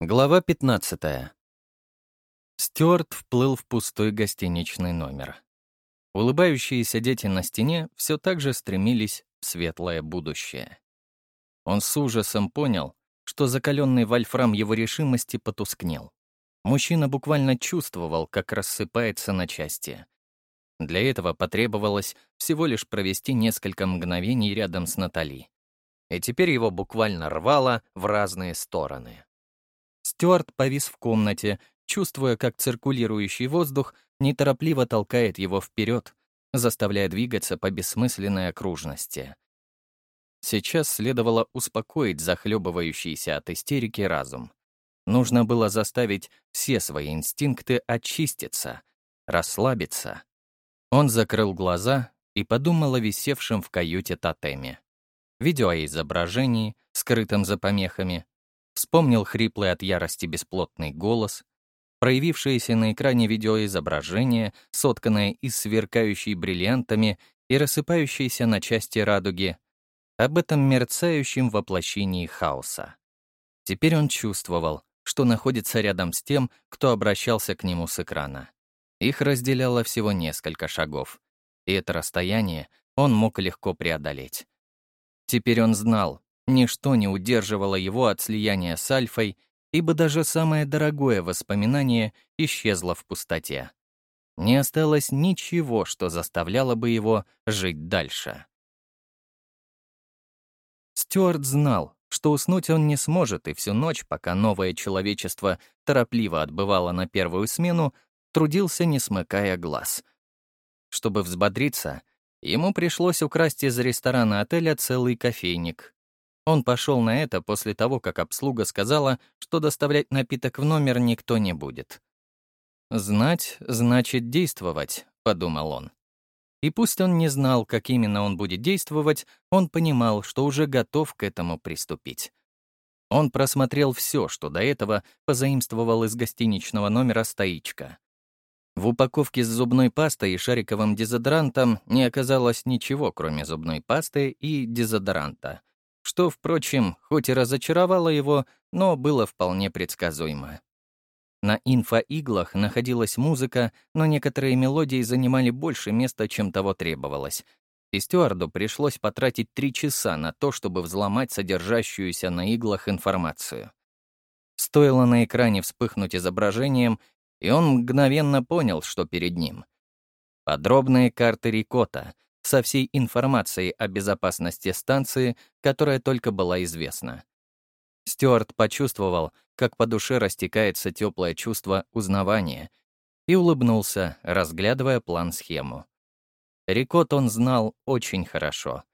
Глава 15. Стюарт вплыл в пустой гостиничный номер. Улыбающиеся дети на стене все так же стремились в светлое будущее. Он с ужасом понял, что закаленный вольфрам его решимости потускнел. Мужчина буквально чувствовал, как рассыпается на части. Для этого потребовалось всего лишь провести несколько мгновений рядом с Натали. И теперь его буквально рвало в разные стороны. Стюарт повис в комнате, чувствуя, как циркулирующий воздух неторопливо толкает его вперед, заставляя двигаться по бессмысленной окружности. Сейчас следовало успокоить захлебывающийся от истерики разум. Нужно было заставить все свои инстинкты очиститься, расслабиться. Он закрыл глаза и подумал о висевшем в каюте тотеме. Видеоизображении, скрытом за помехами, Вспомнил хриплый от ярости бесплотный голос, проявившееся на экране видеоизображение, сотканное из сверкающей бриллиантами и рассыпающейся на части радуги, об этом мерцающем воплощении хаоса. Теперь он чувствовал, что находится рядом с тем, кто обращался к нему с экрана. Их разделяло всего несколько шагов, и это расстояние он мог легко преодолеть. Теперь он знал, Ничто не удерживало его от слияния с Альфой, ибо даже самое дорогое воспоминание исчезло в пустоте. Не осталось ничего, что заставляло бы его жить дальше. Стюарт знал, что уснуть он не сможет, и всю ночь, пока новое человечество торопливо отбывало на первую смену, трудился, не смыкая глаз. Чтобы взбодриться, ему пришлось украсть из ресторана отеля целый кофейник он пошел на это после того, как обслуга сказала, что доставлять напиток в номер никто не будет. «Знать значит действовать», — подумал он. И пусть он не знал, как именно он будет действовать, он понимал, что уже готов к этому приступить. Он просмотрел все, что до этого позаимствовал из гостиничного номера «Стоичка». В упаковке с зубной пастой и шариковым дезодорантом не оказалось ничего, кроме зубной пасты и дезодоранта что, впрочем, хоть и разочаровало его, но было вполне предсказуемо. На инфоиглах находилась музыка, но некоторые мелодии занимали больше места, чем того требовалось. И стюарду пришлось потратить три часа на то, чтобы взломать содержащуюся на иглах информацию. Стоило на экране вспыхнуть изображением, и он мгновенно понял, что перед ним. Подробные карты Рикота — со всей информацией о безопасности станции, которая только была известна. Стюарт почувствовал, как по душе растекается теплое чувство узнавания, и улыбнулся, разглядывая план-схему. Рикот он знал очень хорошо.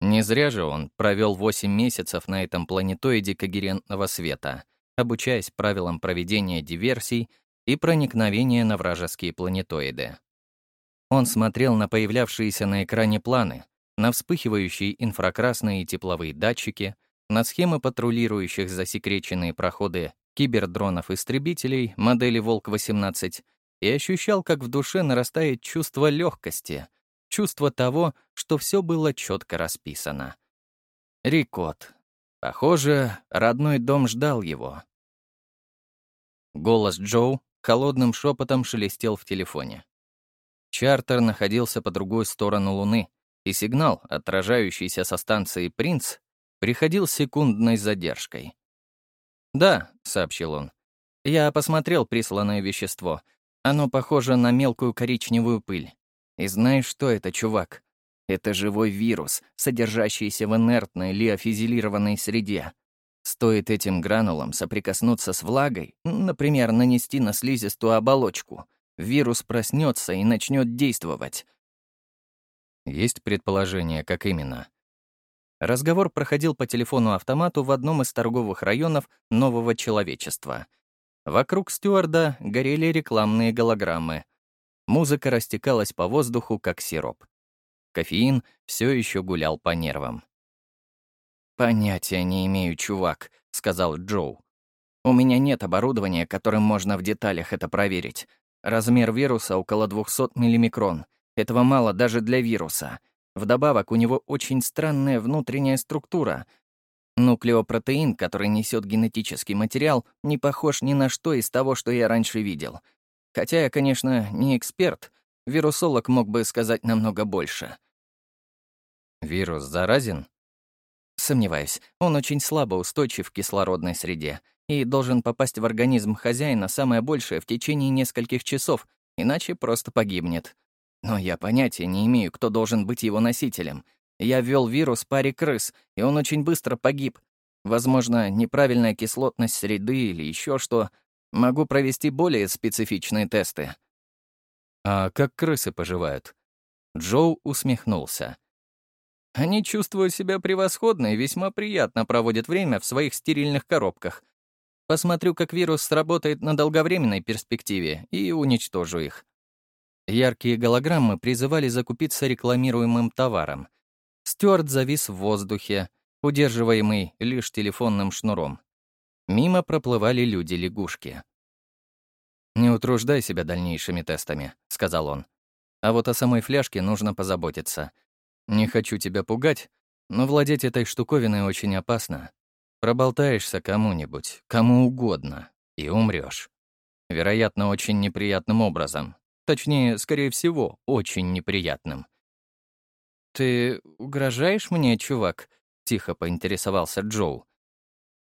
Не зря же он провел 8 месяцев на этом планетоиде когерентного света, обучаясь правилам проведения диверсий и проникновения на вражеские планетоиды. Он смотрел на появлявшиеся на экране планы, на вспыхивающие инфракрасные и тепловые датчики, на схемы патрулирующих засекреченные проходы кибердронов-истребителей модели «Волк-18» и ощущал, как в душе нарастает чувство легкости, чувство того, что все было четко расписано. Рикот. Похоже, родной дом ждал его. Голос Джоу холодным шепотом шелестел в телефоне. Чартер находился по другой сторону Луны, и сигнал, отражающийся со станции «Принц», приходил с секундной задержкой. «Да», — сообщил он, — «я посмотрел присланное вещество. Оно похоже на мелкую коричневую пыль. И знаешь, что это, чувак? Это живой вирус, содержащийся в инертной лиофизилированной среде. Стоит этим гранулам соприкоснуться с влагой, например, нанести на слизистую оболочку, вирус проснется и начнет действовать. Есть предположение, как именно? Разговор проходил по телефону-автомату в одном из торговых районов нового человечества. Вокруг стюарда горели рекламные голограммы. Музыка растекалась по воздуху, как сироп. Кофеин все еще гулял по нервам. «Понятия не имею, чувак», — сказал Джоу. «У меня нет оборудования, которым можно в деталях это проверить. Размер вируса около 200 миллимикрон. Этого мало даже для вируса. Вдобавок, у него очень странная внутренняя структура. Нуклеопротеин, который несет генетический материал, не похож ни на что из того, что я раньше видел. Хотя я, конечно, не эксперт, вирусолог мог бы сказать намного больше. Вирус заразен? Сомневаюсь, он очень слабо устойчив к кислородной среде и должен попасть в организм хозяина самое большее в течение нескольких часов, иначе просто погибнет. Но я понятия не имею, кто должен быть его носителем. Я ввел вирус паре крыс, и он очень быстро погиб. Возможно, неправильная кислотность среды или еще что. Могу провести более специфичные тесты. А как крысы поживают? Джоу усмехнулся. Они чувствуют себя превосходно и весьма приятно проводят время в своих стерильных коробках. Посмотрю, как вирус сработает на долговременной перспективе, и уничтожу их. Яркие голограммы призывали закупиться рекламируемым товаром. Стюарт завис в воздухе, удерживаемый лишь телефонным шнуром. Мимо проплывали люди-лягушки. «Не утруждай себя дальнейшими тестами», — сказал он. «А вот о самой фляжке нужно позаботиться. Не хочу тебя пугать, но владеть этой штуковиной очень опасно. Проболтаешься кому-нибудь, кому угодно, и умрешь. Вероятно, очень неприятным образом. Точнее, скорее всего, очень неприятным. «Ты угрожаешь мне, чувак?» — тихо поинтересовался Джоу.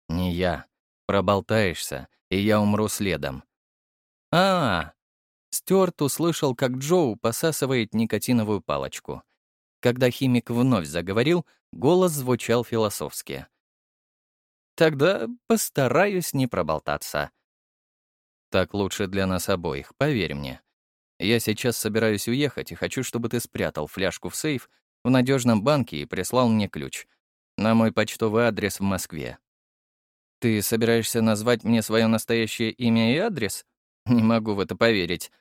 «Не я. Проболтаешься, и я умру следом». А, -а, а Стюарт услышал, как Джоу посасывает никотиновую палочку. Когда химик вновь заговорил, голос звучал философски. «Тогда постараюсь не проболтаться». «Так лучше для нас обоих, поверь мне. Я сейчас собираюсь уехать и хочу, чтобы ты спрятал фляжку в сейф в надежном банке и прислал мне ключ. На мой почтовый адрес в Москве. Ты собираешься назвать мне свое настоящее имя и адрес? Не могу в это поверить.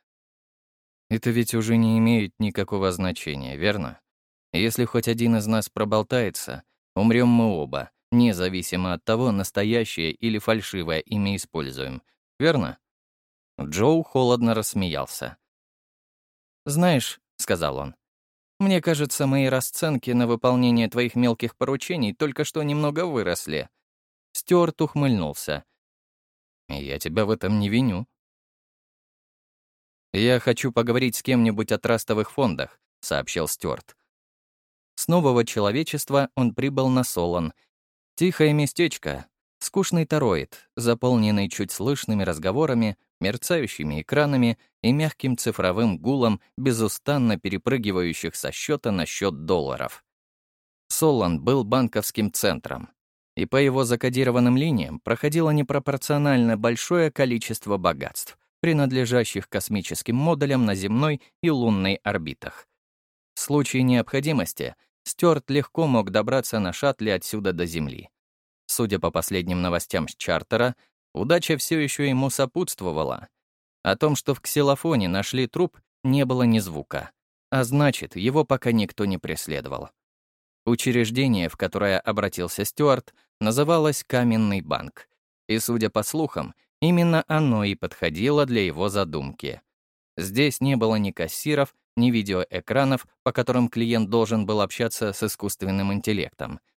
Это ведь уже не имеет никакого значения, верно? Если хоть один из нас проболтается, умрем мы оба, независимо от того, настоящее или фальшивое имя используем. Верно? Джоу холодно рассмеялся. «Знаешь», — сказал он, — «мне кажется, мои расценки на выполнение твоих мелких поручений только что немного выросли». Стюарт ухмыльнулся. «Я тебя в этом не виню». «Я хочу поговорить с кем-нибудь о трастовых фондах», — сообщил Стюарт. С нового человечества он прибыл на Солон. Тихое местечко, скучный тороид, заполненный чуть слышными разговорами, мерцающими экранами и мягким цифровым гулом, безустанно перепрыгивающих со счета на счет долларов. Солон был банковским центром, и по его закодированным линиям проходило непропорционально большое количество богатств, принадлежащих космическим модулям на земной и лунной орбитах. В случае необходимости Стюарт легко мог добраться на шаттле отсюда до Земли. Судя по последним новостям с чартера, Удача все еще ему сопутствовала. О том, что в ксилофоне нашли труп, не было ни звука. А значит, его пока никто не преследовал. Учреждение, в которое обратился Стюарт, называлось «Каменный банк». И, судя по слухам, именно оно и подходило для его задумки. Здесь не было ни кассиров, ни видеоэкранов, по которым клиент должен был общаться с искусственным интеллектом —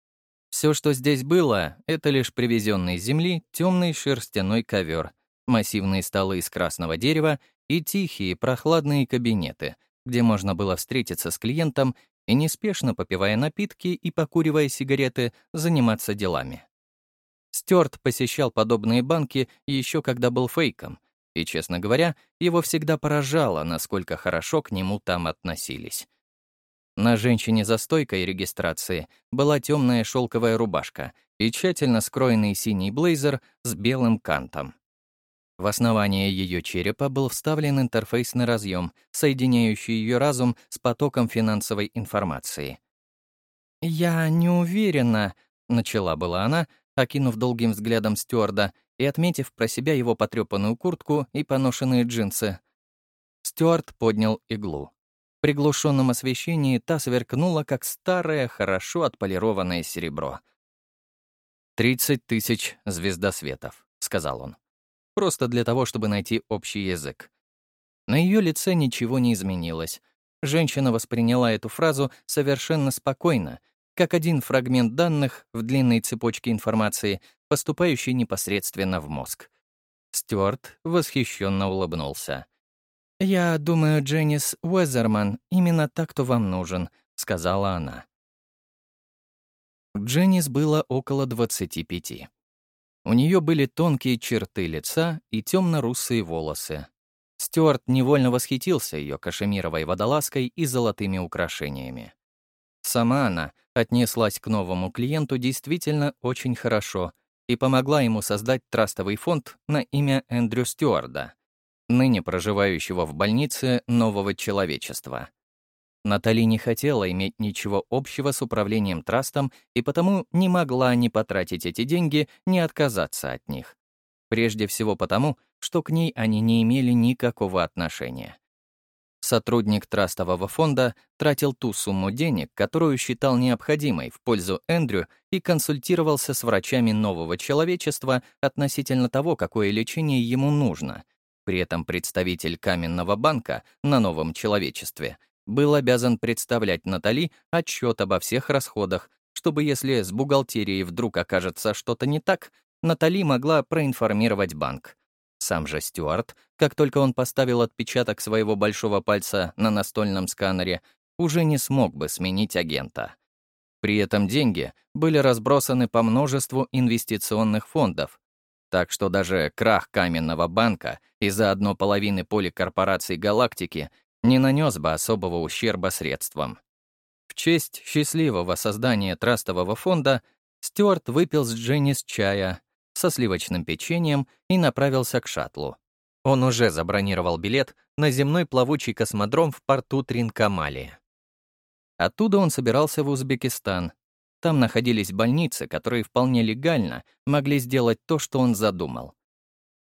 все, что здесь было, это лишь привезенный с земли темный шерстяной ковер, массивные столы из красного дерева и тихие прохладные кабинеты, где можно было встретиться с клиентом и, неспешно попивая напитки и покуривая сигареты, заниматься делами. Стюарт посещал подобные банки еще когда был фейком, и, честно говоря, его всегда поражало, насколько хорошо к нему там относились. На женщине за стойкой регистрации была темная шелковая рубашка и тщательно скроенный синий блейзер с белым кантом. В основание ее черепа был вставлен интерфейсный разъем, соединяющий ее разум с потоком финансовой информации. «Я не уверена», — начала была она, окинув долгим взглядом стюарда и отметив про себя его потрепанную куртку и поношенные джинсы. Стюарт поднял иглу приглушенном освещении та сверкнула, как старое, хорошо отполированное серебро. «Тридцать тысяч звездосветов», — сказал он. «Просто для того, чтобы найти общий язык». На ее лице ничего не изменилось. Женщина восприняла эту фразу совершенно спокойно, как один фрагмент данных в длинной цепочке информации, поступающей непосредственно в мозг. Стюарт восхищенно улыбнулся. «Я думаю, Дженнис Уэзерман именно так, кто вам нужен», — сказала она. Дженнис было около 25. У нее были тонкие черты лица и темно-русые волосы. Стюарт невольно восхитился ее кашемировой водолазкой и золотыми украшениями. Сама она отнеслась к новому клиенту действительно очень хорошо и помогла ему создать трастовый фонд на имя Эндрю Стюарда, ныне проживающего в больнице нового человечества. Натали не хотела иметь ничего общего с управлением трастом и потому не могла ни потратить эти деньги, ни отказаться от них. Прежде всего потому, что к ней они не имели никакого отношения. Сотрудник трастового фонда тратил ту сумму денег, которую считал необходимой в пользу Эндрю и консультировался с врачами нового человечества относительно того, какое лечение ему нужно. При этом представитель каменного банка на новом человечестве был обязан представлять Натали отчет обо всех расходах, чтобы если с бухгалтерией вдруг окажется что-то не так, Натали могла проинформировать банк. Сам же Стюарт, как только он поставил отпечаток своего большого пальца на настольном сканере, уже не смог бы сменить агента. При этом деньги были разбросаны по множеству инвестиционных фондов, так что даже крах каменного банка и заодно половины поликорпораций галактики не нанес бы особого ущерба средствам. В честь счастливого создания трастового фонда Стюарт выпил с Дженнис чая со сливочным печеньем и направился к шаттлу. Он уже забронировал билет на земной плавучий космодром в порту Тринкамали. Оттуда он собирался в Узбекистан. Там находились больницы, которые вполне легально могли сделать то, что он задумал.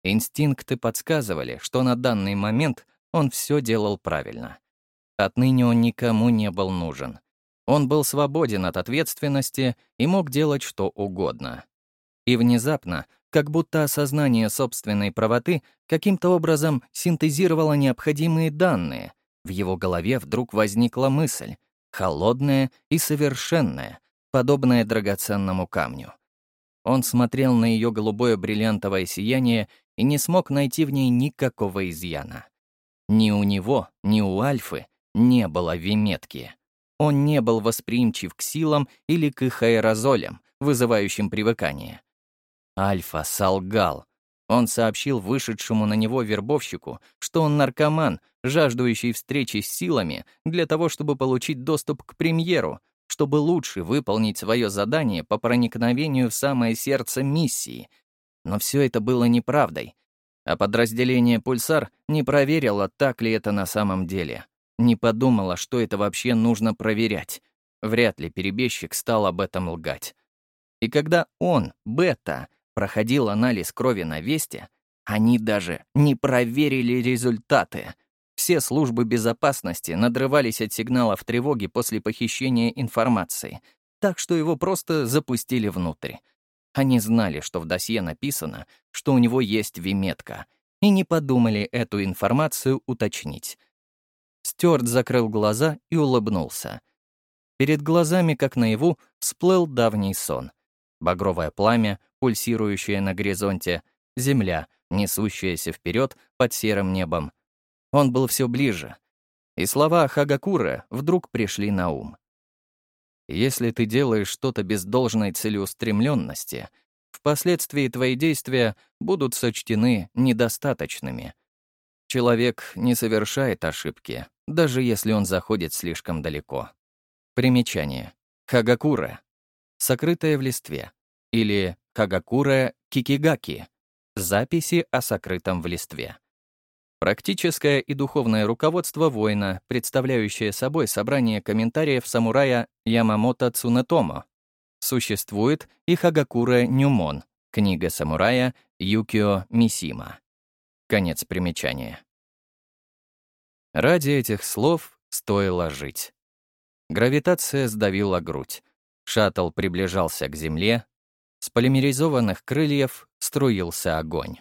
Инстинкты подсказывали, что на данный момент он все делал правильно. Отныне он никому не был нужен. Он был свободен от ответственности и мог делать что угодно. И внезапно, как будто осознание собственной правоты каким-то образом синтезировало необходимые данные, в его голове вдруг возникла мысль, холодная и совершенная, подобная драгоценному камню. Он смотрел на ее голубое бриллиантовое сияние и не смог найти в ней никакого изъяна. Ни у него, ни у Альфы не было виметки. Он не был восприимчив к силам или к их аэрозолям, вызывающим привыкание. Альфа солгал. Он сообщил вышедшему на него вербовщику, что он наркоман, жаждущий встречи с силами для того, чтобы получить доступ к премьеру, чтобы лучше выполнить свое задание по проникновению в самое сердце миссии. Но все это было неправдой. А подразделение «Пульсар» не проверило, так ли это на самом деле. Не подумала, что это вообще нужно проверять. Вряд ли перебежчик стал об этом лгать. И когда он, Бета, проходил анализ крови на Весте, они даже не проверили результаты. Все службы безопасности надрывались от сигналов тревоги после похищения информации, так что его просто запустили внутрь. Они знали, что в досье написано, что у него есть виметка, и не подумали эту информацию уточнить. Стюарт закрыл глаза и улыбнулся. Перед глазами, как наяву, всплыл давний сон. Багровое пламя, пульсирующее на горизонте, земля, несущаяся вперед под серым небом. Он был все ближе. И слова Хагакура вдруг пришли на ум. Если ты делаешь что-то без должной целеустремленности, впоследствии твои действия будут сочтены недостаточными. Человек не совершает ошибки, даже если он заходит слишком далеко. Примечание. Хагакура. Сокрытое в листве. Или Хагакура Кикигаки. Записи о сокрытом в листве. Практическое и духовное руководство воина, представляющее собой собрание комментариев самурая Ямамото Цунетомо. Существует и Хагакура Нюмон, книга самурая Юкио Мисима. Конец примечания. Ради этих слов стоило жить. Гравитация сдавила грудь. Шаттл приближался к Земле. С полимеризованных крыльев струился огонь.